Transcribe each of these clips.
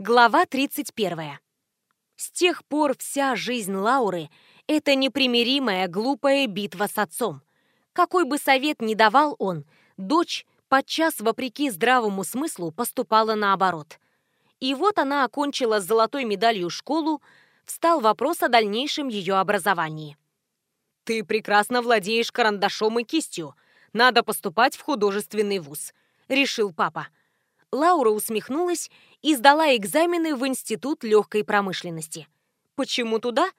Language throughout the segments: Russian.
Глава 31. С тех пор вся жизнь Лауры – это непримиримая глупая битва с отцом. Какой бы совет ни давал он, дочь, подчас вопреки здравому смыслу, поступала наоборот. И вот она окончила с золотой медалью школу, встал вопрос о дальнейшем ее образовании. «Ты прекрасно владеешь карандашом и кистью. Надо поступать в художественный вуз», – решил папа. Лаура усмехнулась и сдала экзамены в Институт легкой промышленности. Почему туда?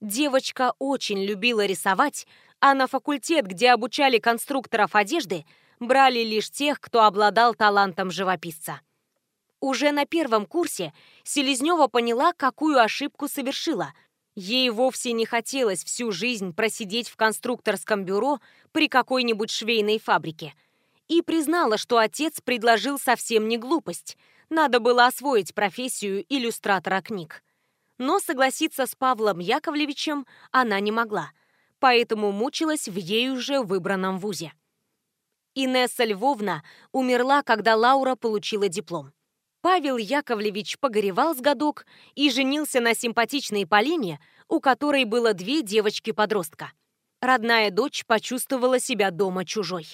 Девочка очень любила рисовать, а на факультет, где обучали конструкторов одежды, брали лишь тех, кто обладал талантом живописца. Уже на первом курсе Селезнева поняла, какую ошибку совершила. Ей вовсе не хотелось всю жизнь просидеть в конструкторском бюро при какой-нибудь швейной фабрике – и признала, что отец предложил совсем не глупость. Надо было освоить профессию иллюстратора книг. Но согласиться с Павлом Яковлевичем она не могла, поэтому мучилась в ей уже выбранном вузе. Инесса Львовна умерла, когда Лаура получила диплом. Павел Яковлевич погоревал с годок и женился на симпатичной Полине, у которой было две девочки-подростка. Родная дочь почувствовала себя дома чужой.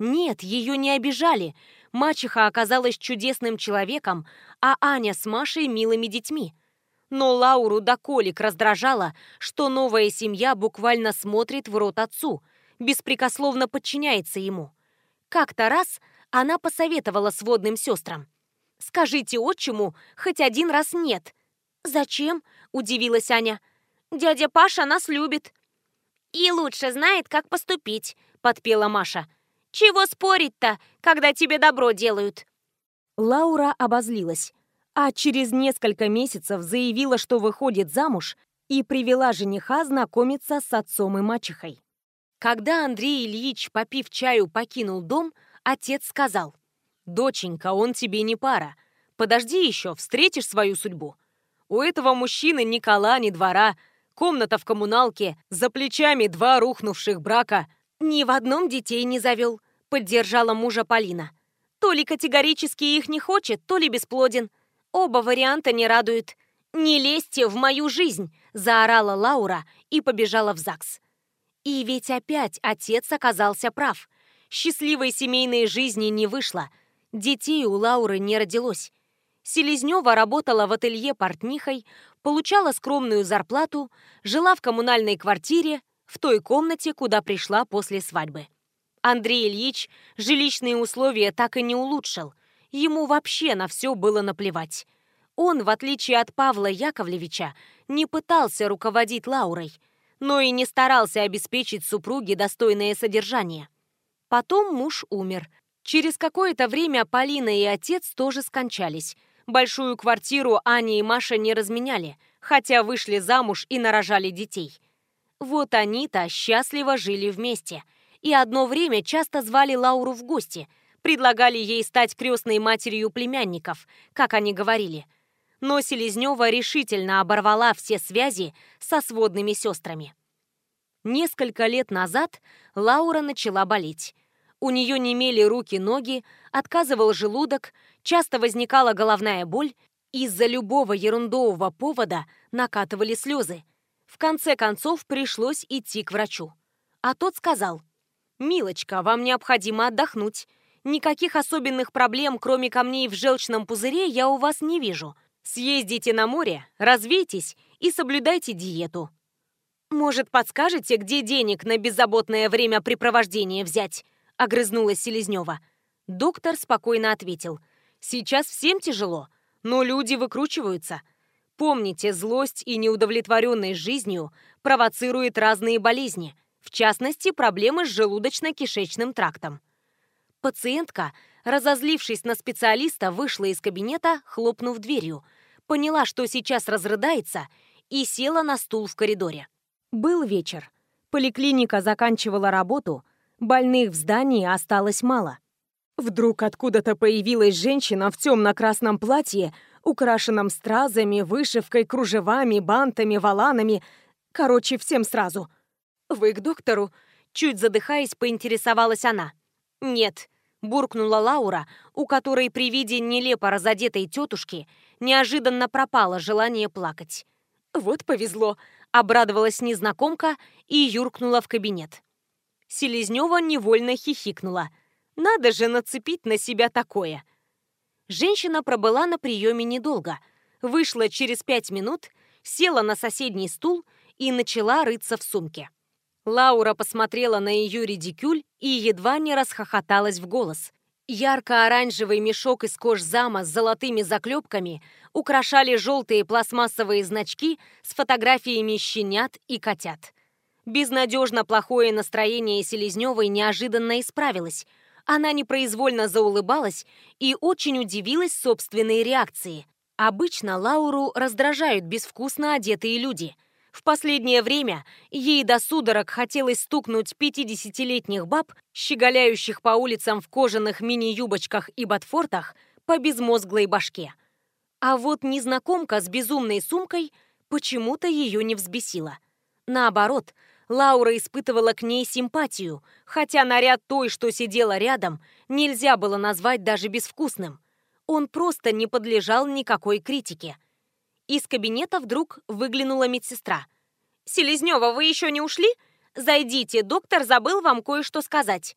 Нет, ее не обижали. Мачеха оказалась чудесным человеком, а Аня с Машей милыми детьми. Но Лауру до колик раздражало, что новая семья буквально смотрит в рот отцу, беспрекословно подчиняется ему. Как-то раз она посоветовала сводным сестрам. «Скажите отчиму, хоть один раз нет». «Зачем?» – удивилась Аня. «Дядя Паша нас любит». «И лучше знает, как поступить», – подпела Маша. Чего спорить-то, когда тебе добро делают?» Лаура обозлилась, а через несколько месяцев заявила, что выходит замуж и привела жениха знакомиться с отцом и мачехой. Когда Андрей Ильич, попив чаю, покинул дом, отец сказал, «Доченька, он тебе не пара. Подожди еще, встретишь свою судьбу. У этого мужчины ни кола, ни двора, комната в коммуналке, за плечами два рухнувших брака — «Ни в одном детей не завел», — поддержала мужа Полина. «То ли категорически их не хочет, то ли бесплоден. Оба варианта не радуют. Не лезьте в мою жизнь!» — заорала Лаура и побежала в ЗАГС. И ведь опять отец оказался прав. Счастливой семейной жизни не вышло. Детей у Лауры не родилось. Селезнева работала в ателье портнихой, получала скромную зарплату, жила в коммунальной квартире, в той комнате, куда пришла после свадьбы. Андрей Ильич жилищные условия так и не улучшил. Ему вообще на все было наплевать. Он, в отличие от Павла Яковлевича, не пытался руководить Лаурой, но и не старался обеспечить супруге достойное содержание. Потом муж умер. Через какое-то время Полина и отец тоже скончались. Большую квартиру Аня и Маша не разменяли, хотя вышли замуж и нарожали детей – вот они-то счастливо жили вместе. И одно время часто звали Лауру в гости, предлагали ей стать крестной матерью племянников, как они говорили. Но Селезнева решительно оборвала все связи со сводными сестрами. Несколько лет назад Лаура начала болеть. У нее немели руки-ноги, отказывал желудок, часто возникала головная боль, из-за любого ерундового повода накатывали слезы. В конце концов пришлось идти к врачу. А тот сказал, «Милочка, вам необходимо отдохнуть. Никаких особенных проблем, кроме камней в желчном пузыре, я у вас не вижу. Съездите на море, развейтесь и соблюдайте диету». «Может, подскажете, где денег на беззаботное времяпрепровождение взять?» — огрызнулась Селезнева. Доктор спокойно ответил, «Сейчас всем тяжело, но люди выкручиваются. Помните, злость и неудовлетворенность жизнью провоцируют разные болезни, в частности, проблемы с желудочно-кишечным трактом. Пациентка, разозлившись на специалиста, вышла из кабинета, хлопнув дверью, поняла, что сейчас разрыдается, и села на стул в коридоре. Был вечер. Поликлиника заканчивала работу, больных в здании осталось мало. Вдруг откуда-то появилась женщина в темно-красном платье украшенном стразами, вышивкой, кружевами, бантами, валанами. Короче, всем сразу. «Вы к доктору?» Чуть задыхаясь, поинтересовалась она. «Нет, буркнула Лаура, у которой при виде нелепо разодетой тетушки неожиданно пропало желание плакать. «Вот повезло», — обрадовалась незнакомка и юркнула в кабинет. Селезнева невольно хихикнула. «Надо же нацепить на себя такое!» Женщина пробыла на приеме недолго. Вышла через пять минут, села на соседний стул и начала рыться в сумке. Лаура посмотрела на ее редикюль и едва не расхохоталась в голос. Ярко-оранжевый мешок из кожзама с золотыми заклепками украшали желтые пластмассовые значки с фотографиями щенят и котят. Безнадежно плохое настроение Селезневой неожиданно исправилось. Она непроизвольно заулыбалась и очень удивилась собственной реакции. Обычно Лауру раздражают безвкусно одетые люди – в последнее время ей до судорог хотелось стукнуть 50-летних баб, щеголяющих по улицам в кожаных мини-юбочках и ботфортах, по безмозглой башке. А вот незнакомка с безумной сумкой почему-то ее не взбесила. Наоборот, Лаура испытывала к ней симпатию, хотя наряд той, что сидела рядом, нельзя было назвать даже безвкусным. Он просто не подлежал никакой критике – из кабинета вдруг выглянула медсестра. «Селезнева, вы еще не ушли? Зайдите, доктор забыл вам кое-что сказать».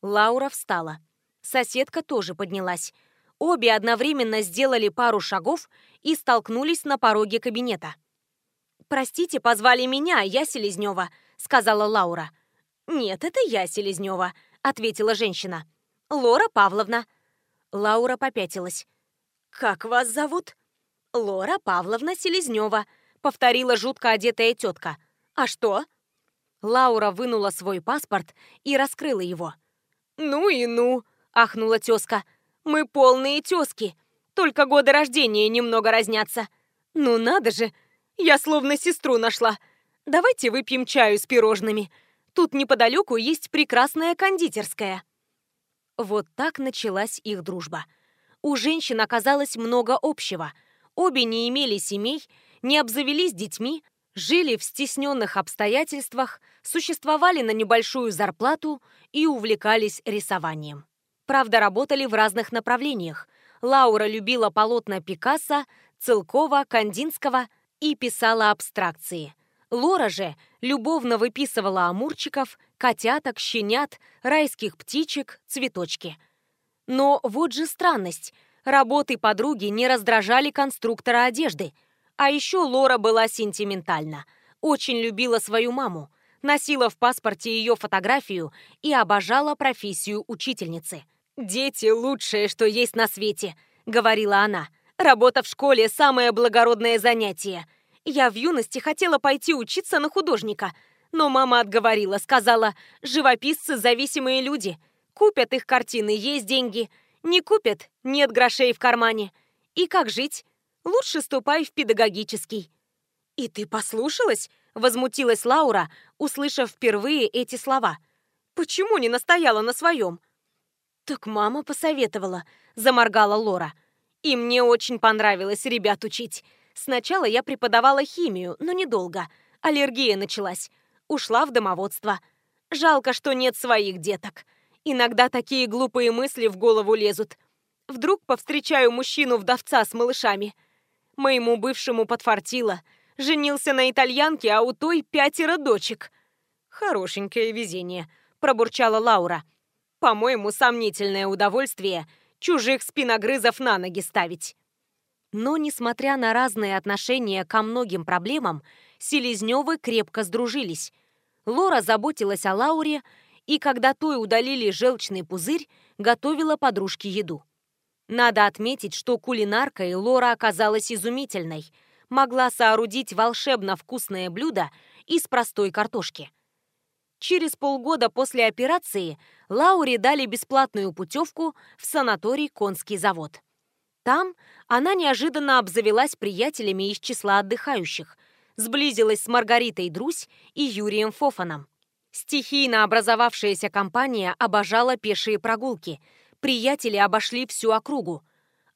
Лаура встала. Соседка тоже поднялась. Обе одновременно сделали пару шагов и столкнулись на пороге кабинета. «Простите, позвали меня, я Селезнева», — сказала Лаура. «Нет, это я Селезнева», — ответила женщина. «Лора Павловна». Лаура попятилась. «Как вас зовут?» «Лора Павловна Селезнева», — повторила жутко одетая тетка. «А что?» Лаура вынула свой паспорт и раскрыла его. «Ну и ну!» — ахнула тезка. «Мы полные тезки, только годы рождения немного разнятся. Ну надо же, я словно сестру нашла. Давайте выпьем чаю с пирожными. Тут неподалеку есть прекрасная кондитерская». Вот так началась их дружба. У женщин оказалось много общего — Обе не имели семей, не обзавелись детьми, жили в стесненных обстоятельствах, существовали на небольшую зарплату и увлекались рисованием. Правда, работали в разных направлениях. Лаура любила полотна Пикассо, Целкова, Кандинского и писала абстракции. Лора же любовно выписывала амурчиков, котяток, щенят, райских птичек, цветочки. Но вот же странность – Работы подруги не раздражали конструктора одежды. А еще Лора была сентиментальна. Очень любила свою маму, носила в паспорте ее фотографию и обожала профессию учительницы. «Дети – лучшее, что есть на свете», – говорила она. «Работа в школе – самое благородное занятие. Я в юности хотела пойти учиться на художника, но мама отговорила, сказала, живописцы – зависимые люди. Купят их картины, есть деньги. Не купят, нет грошей в кармане. И как жить? Лучше ступай в педагогический. И ты послушалась? Возмутилась Лаура, услышав впервые эти слова. Почему не настояла на своем? Так мама посоветовала, заморгала Лора. И мне очень понравилось ребят учить. Сначала я преподавала химию, но недолго. Аллергия началась. Ушла в домоводство. Жалко, что нет своих деток. Иногда такие глупые мысли в голову лезут. Вдруг повстречаю мужчину-вдовца с малышами. Моему бывшему подфартило. Женился на итальянке, а у той пятеро дочек. Хорошенькое везение, пробурчала Лаура. По-моему, сомнительное удовольствие чужих спиногрызов на ноги ставить. Но, несмотря на разные отношения ко многим проблемам, Селезневы крепко сдружились. Лора заботилась о Лауре и, когда той удалили желчный пузырь, готовила подружке еду. Надо отметить, что кулинаркой Лора оказалась изумительной. Могла соорудить волшебно вкусное блюдо из простой картошки. Через полгода после операции Лауре дали бесплатную путевку в санаторий «Конский завод». Там она неожиданно обзавелась приятелями из числа отдыхающих, сблизилась с Маргаритой Друсь и Юрием Фофаном. Стихийно образовавшаяся компания обожала пешие прогулки. Приятели обошли всю округу.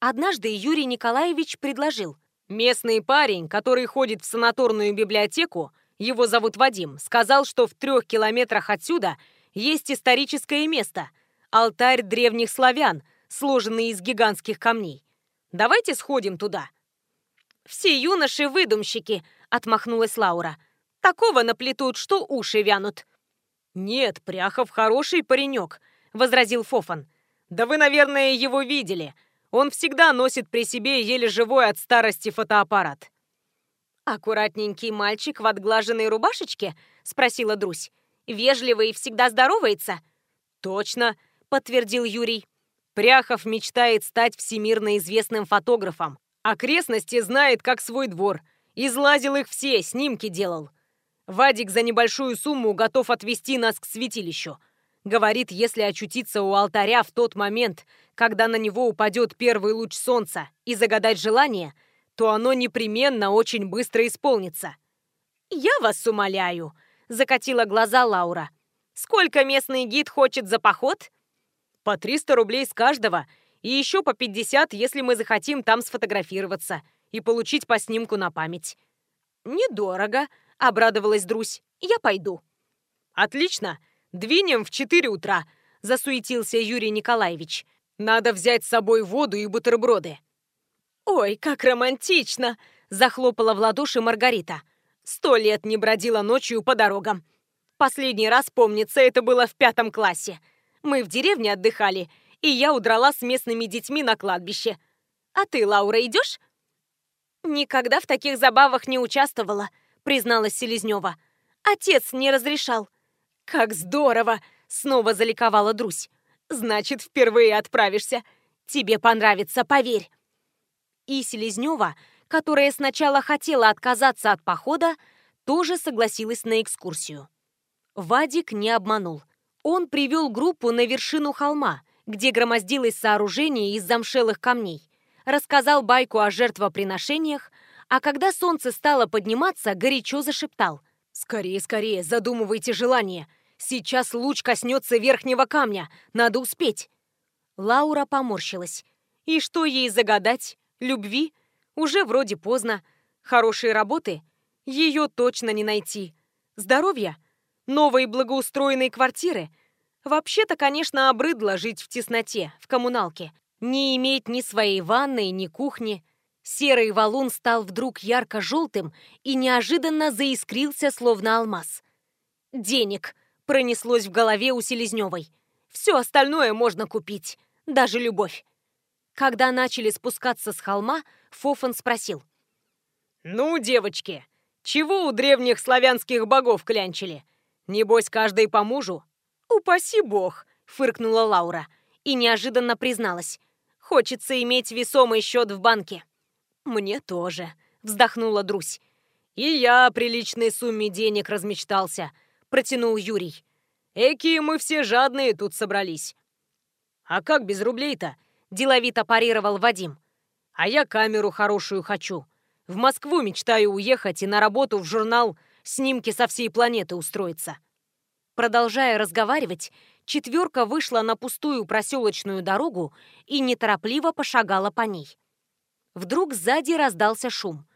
Однажды Юрий Николаевич предложил. «Местный парень, который ходит в санаторную библиотеку, его зовут Вадим, сказал, что в трех километрах отсюда есть историческое место. алтарь древних славян, сложенный из гигантских камней. Давайте сходим туда». «Все юноши-выдумщики», — отмахнулась Лаура. «Такого наплетут, что уши вянут». «Нет, Пряхов хороший паренек», — возразил Фофан. «Да вы, наверное, его видели. Он всегда носит при себе еле живой от старости фотоаппарат». «Аккуратненький мальчик в отглаженной рубашечке?» — спросила Друсь. «Вежливый и всегда здоровается?» «Точно», — подтвердил Юрий. «Пряхов мечтает стать всемирно известным фотографом. Окрестности знает как свой двор. Излазил их все, снимки делал. Вадик за небольшую сумму готов отвезти нас к святилищу. Говорит, если очутиться у алтаря в тот момент, когда на него упадет первый луч солнца, и загадать желание, то оно непременно очень быстро исполнится. «Я вас умоляю», — закатила глаза Лаура. «Сколько местный гид хочет за поход?» «По 300 рублей с каждого, и еще по 50, если мы захотим там сфотографироваться и получить по снимку на память». «Недорого», — обрадовалась Друсь. «Я пойду». «Отлично! Двинем в 4 утра», — засуетился Юрий Николаевич. «Надо взять с собой воду и бутерброды». «Ой, как романтично!» — захлопала в ладоши Маргарита. «Сто лет не бродила ночью по дорогам. Последний раз, помнится, это было в пятом классе. Мы в деревне отдыхали, и я удрала с местными детьми на кладбище. А ты, Лаура, идешь?» «Никогда в таких забавах не участвовала», — призналась Селезнева. «Отец не разрешал». «Как здорово!» — снова заликовала Друсь. «Значит, впервые отправишься. Тебе понравится, поверь». И Селезнева, которая сначала хотела отказаться от похода, тоже согласилась на экскурсию. Вадик не обманул. Он привел группу на вершину холма, где громоздилось сооружение из замшелых камней, рассказал байку о жертвоприношениях, а когда солнце стало подниматься, горячо зашептал. «Скорее, скорее, задумывайте желание. Сейчас луч коснется верхнего камня. Надо успеть». Лаура поморщилась. И что ей загадать? Любви? Уже вроде поздно. Хорошей работы? Ее точно не найти. Здоровья? Новой благоустроенной квартиры? Вообще-то, конечно, обрыдло жить в тесноте, в коммуналке. Не иметь ни своей ванной, ни кухни. Серый валун стал вдруг ярко-желтым и неожиданно заискрился, словно алмаз. «Денег!» — пронеслось в голове у Селезневой. «Все остальное можно купить, даже любовь». Когда начали спускаться с холма, Фофан спросил. «Ну, девочки, чего у древних славянских богов клянчили? Небось, каждый по мужу?» «Упаси бог!» — фыркнула Лаура и неожиданно призналась. «Хочется иметь весомый счет в банке». «Мне тоже», — вздохнула Друсь. «И я о приличной сумме денег размечтался», — протянул Юрий. «Эки мы все жадные тут собрались». «А как без рублей-то?» Деловито парировал Вадим. «А я камеру хорошую хочу. В Москву мечтаю уехать и на работу в журнал снимки со всей планеты устроиться». Продолжая разговаривать, четверка вышла на пустую проселочную дорогу и неторопливо пошагала по ней. Вдруг сзади раздался шум.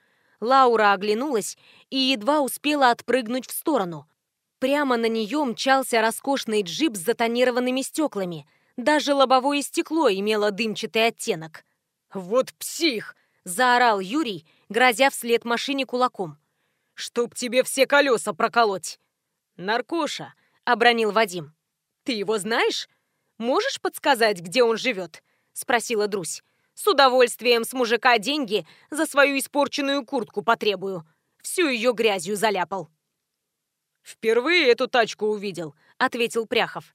Лаура оглянулась и едва успела отпрыгнуть в сторону. Прямо на нее мчался роскошный джип с затонированными стеклами – даже лобовое стекло имело дымчатый оттенок. «Вот псих!» – заорал Юрий, грозя вслед машине кулаком. «Чтоб тебе все колеса проколоть!» «Наркоша!» – обронил Вадим. «Ты его знаешь? Можешь подсказать, где он живет?» – спросила Друсь. «С удовольствием с мужика деньги за свою испорченную куртку потребую. Всю ее грязью заляпал». «Впервые эту тачку увидел», — ответил Пряхов.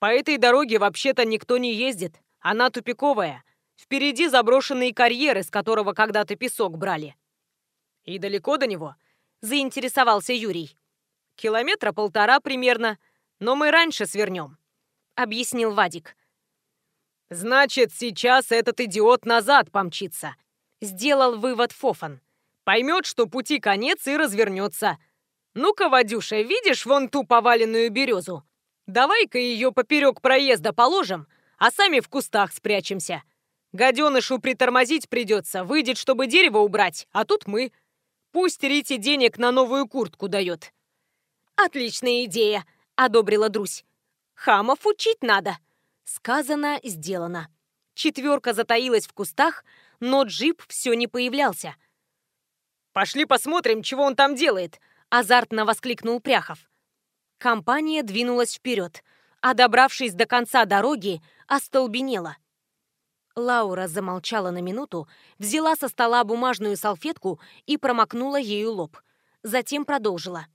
По этой дороге вообще-то никто не ездит. Она тупиковая. Впереди заброшенные карьеры, с которого когда-то песок брали. И далеко до него? Заинтересовался Юрий. Километра полтора примерно, но мы раньше свернем. Объяснил Вадик. Значит, сейчас этот идиот назад помчится. Сделал вывод Фофан. Поймет, что пути конец и развернется. Ну-ка, Вадюша, видишь вон ту поваленную березу? Давай-ка ее поперек проезда положим, а сами в кустах спрячемся. Гаденышу притормозить придется, выйдет, чтобы дерево убрать, а тут мы. Пусть Рите денег на новую куртку дает». «Отличная идея», — одобрила Друсь. «Хамов учить надо. Сказано, сделано. Четверка затаилась в кустах, но джип все не появлялся. «Пошли посмотрим, чего он там делает!» – азартно воскликнул Пряхов. Компания двинулась вперед, а добравшись до конца дороги, остолбенела. Лаура замолчала на минуту, взяла со стола бумажную салфетку и промокнула ею лоб. Затем продолжила.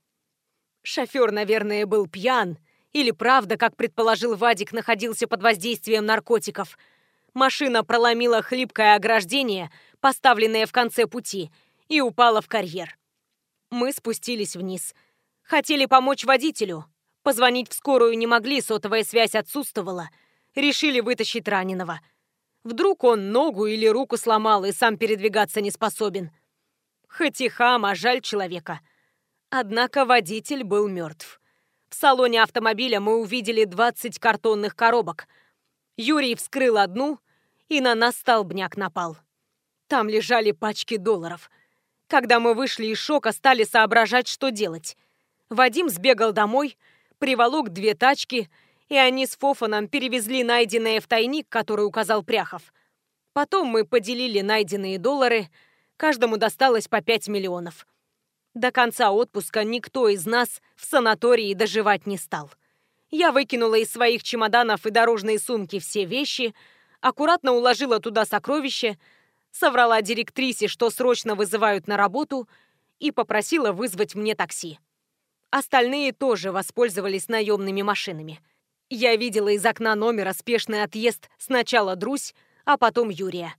Шофер, наверное, был пьян. Или правда, как предположил Вадик, находился под воздействием наркотиков. Машина проломила хлипкое ограждение, поставленное в конце пути, и упала в карьер. Мы спустились вниз. Хотели помочь водителю. Позвонить в скорую не могли, сотовая связь отсутствовала. Решили вытащить раненого. Вдруг он ногу или руку сломал и сам передвигаться не способен. Хоть и хам, а жаль человека. Однако водитель был мертв. В салоне автомобиля мы увидели 20 картонных коробок. Юрий вскрыл одну, и на нас столбняк напал. Там лежали пачки долларов. Когда мы вышли из шока, стали соображать, что делать. Вадим сбегал домой, приволок две тачки, и они с Фофаном перевезли найденное в тайник, который указал Пряхов. Потом мы поделили найденные доллары, каждому досталось по 5 миллионов. До конца отпуска никто из нас в санатории доживать не стал. Я выкинула из своих чемоданов и дорожной сумки все вещи, аккуратно уложила туда сокровища, соврала директрисе, что срочно вызывают на работу, и попросила вызвать мне такси. Остальные тоже воспользовались наемными машинами. Я видела из окна номера спешный отъезд сначала Друсь, а потом Юрия.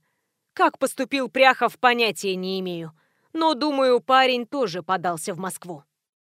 Как поступил Пряхов, понятия не имею но, думаю, парень тоже подался в Москву.